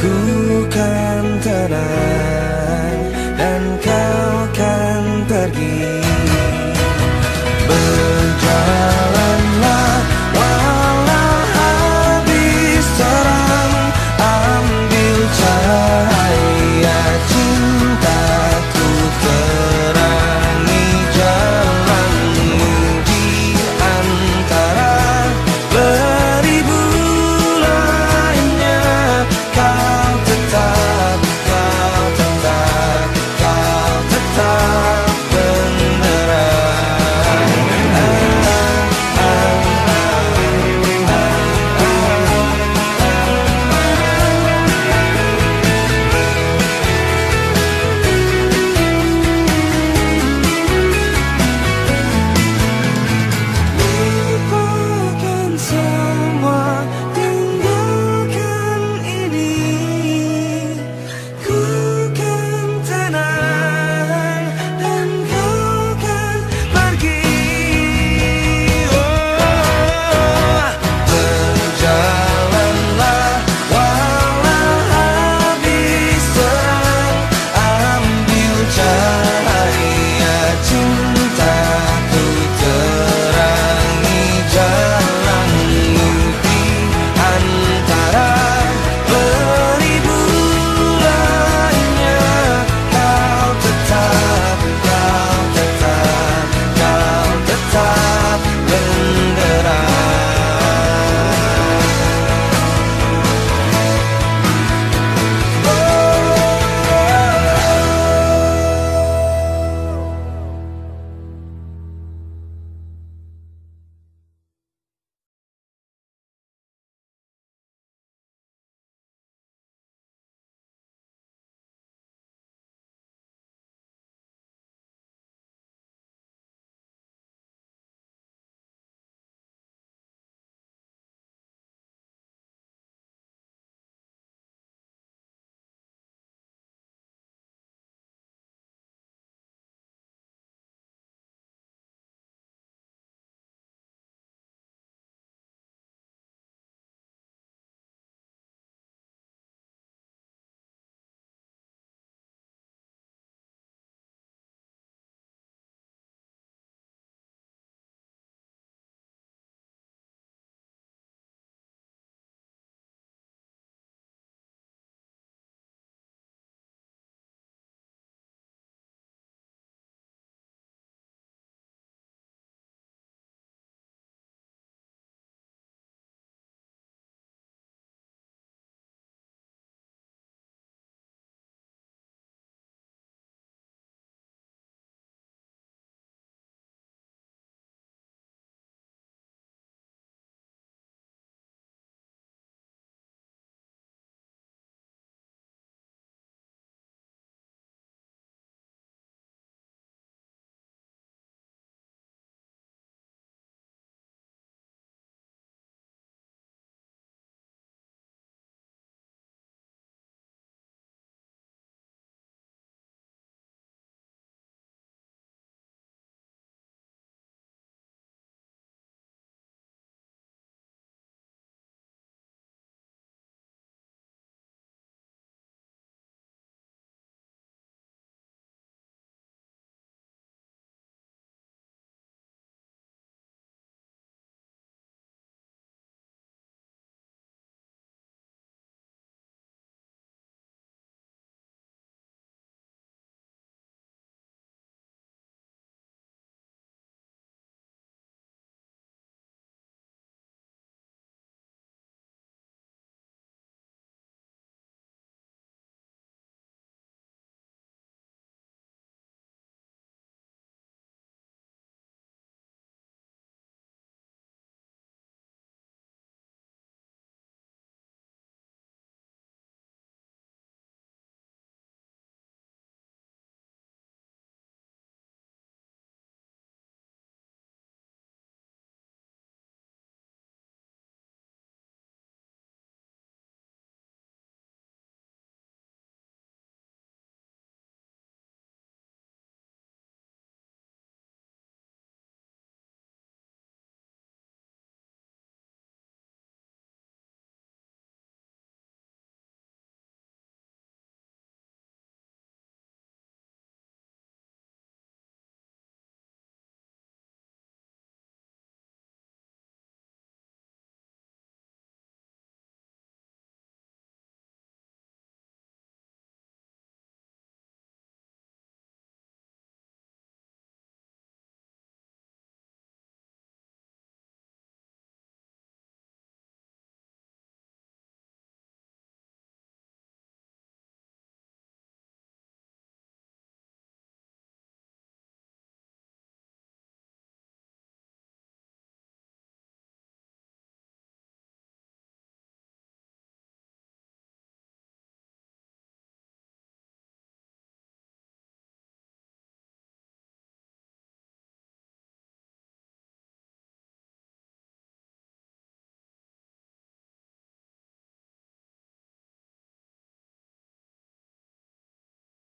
Ku kan tenang.